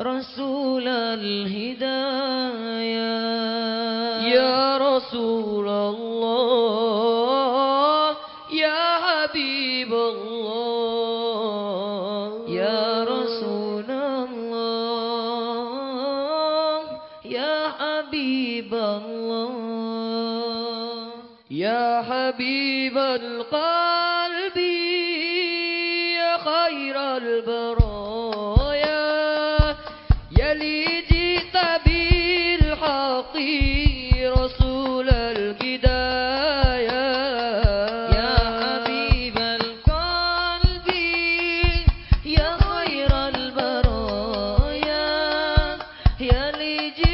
رسول الهداية. يا رسول الله يا حبيب الله. يا رسول الله يا حبيب الله. يا حبيب القلب يا خير البرى Kali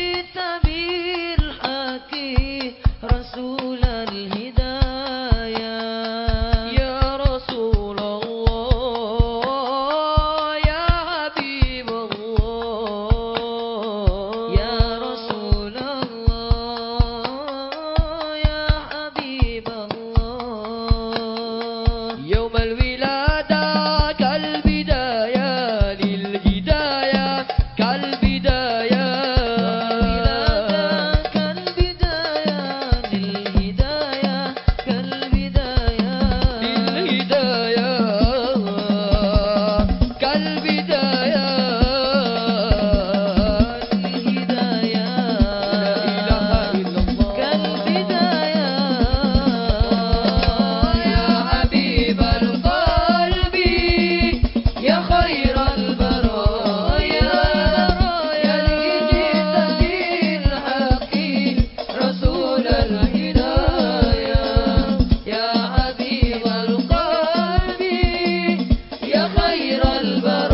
البر.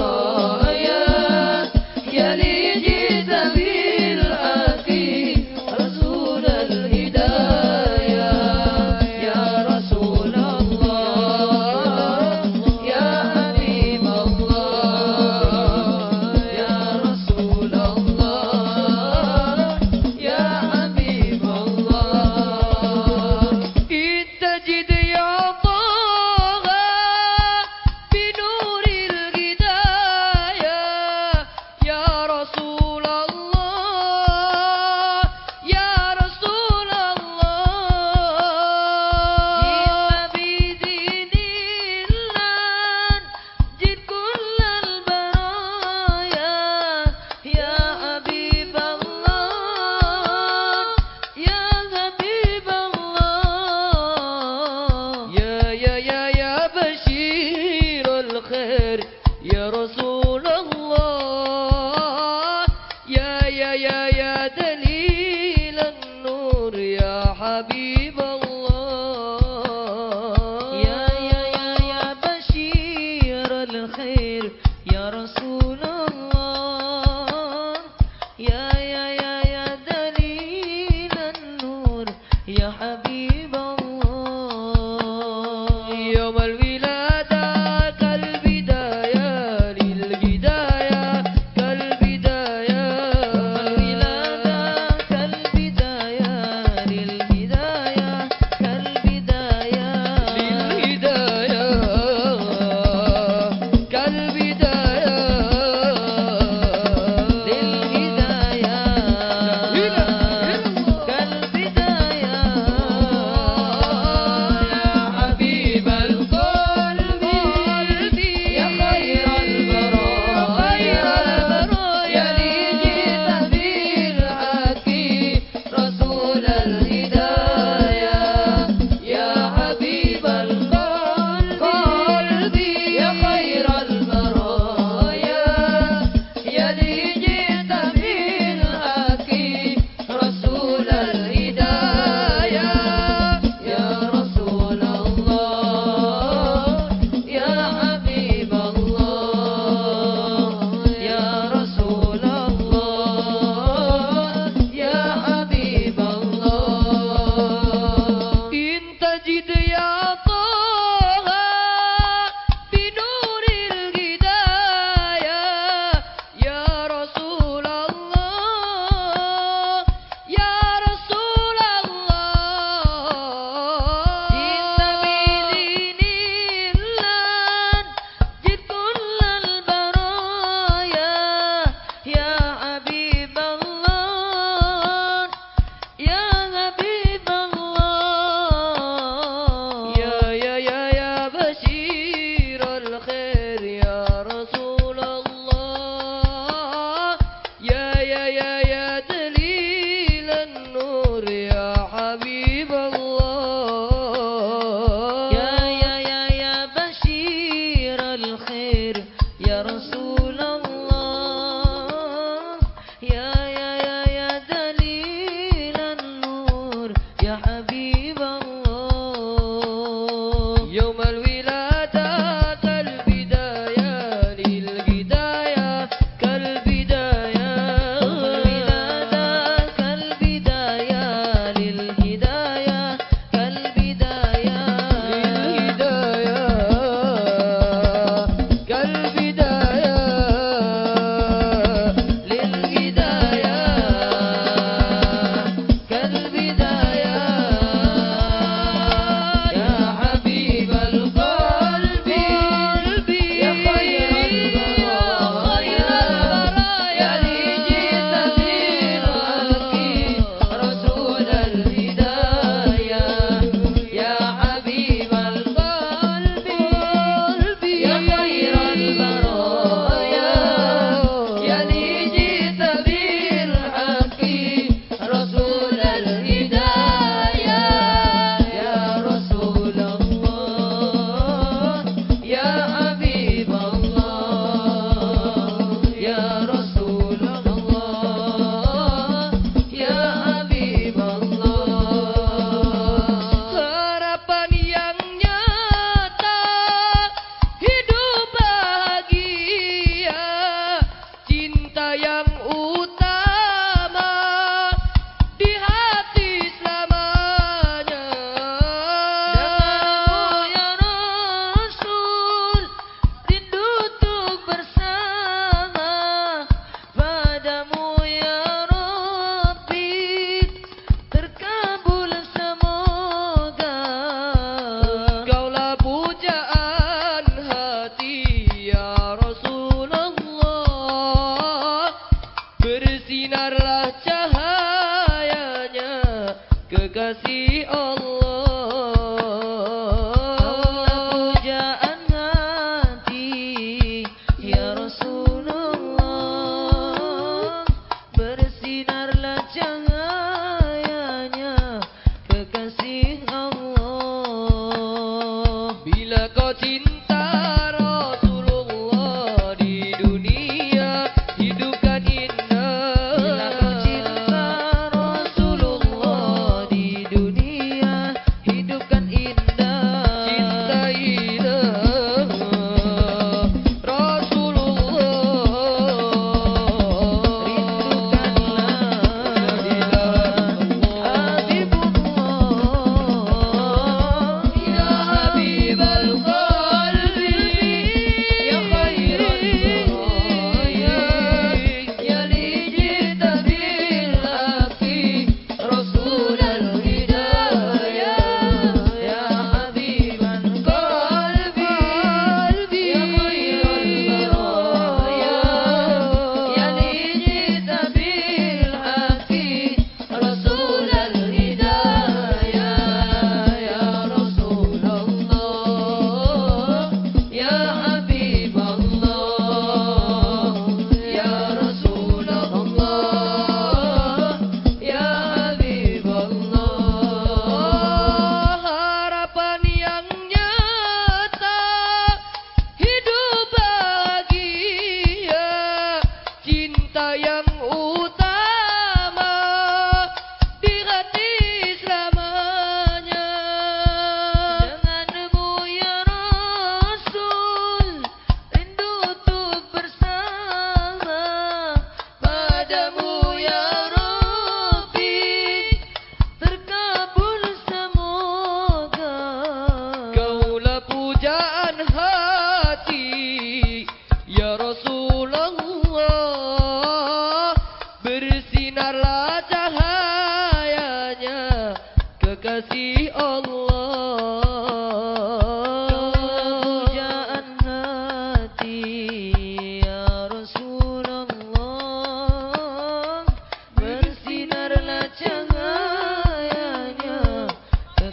kasih Allah.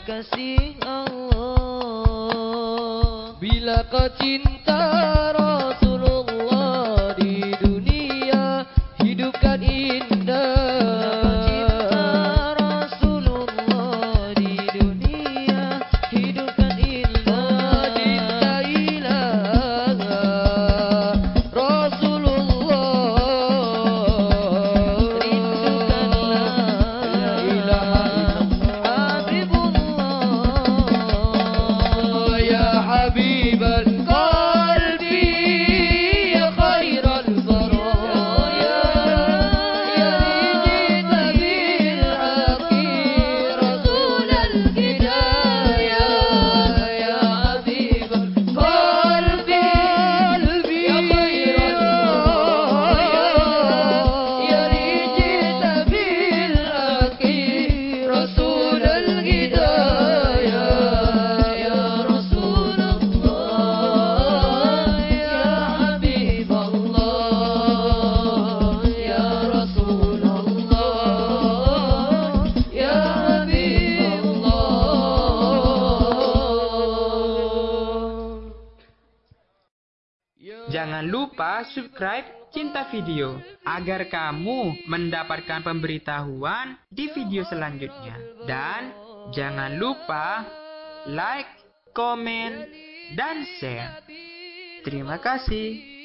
Kasih Allah. Bila kau cinta Jangan lupa subscribe Cinta Video agar kamu mendapatkan pemberitahuan di video selanjutnya. Dan jangan lupa like, komen, dan share. Terima kasih.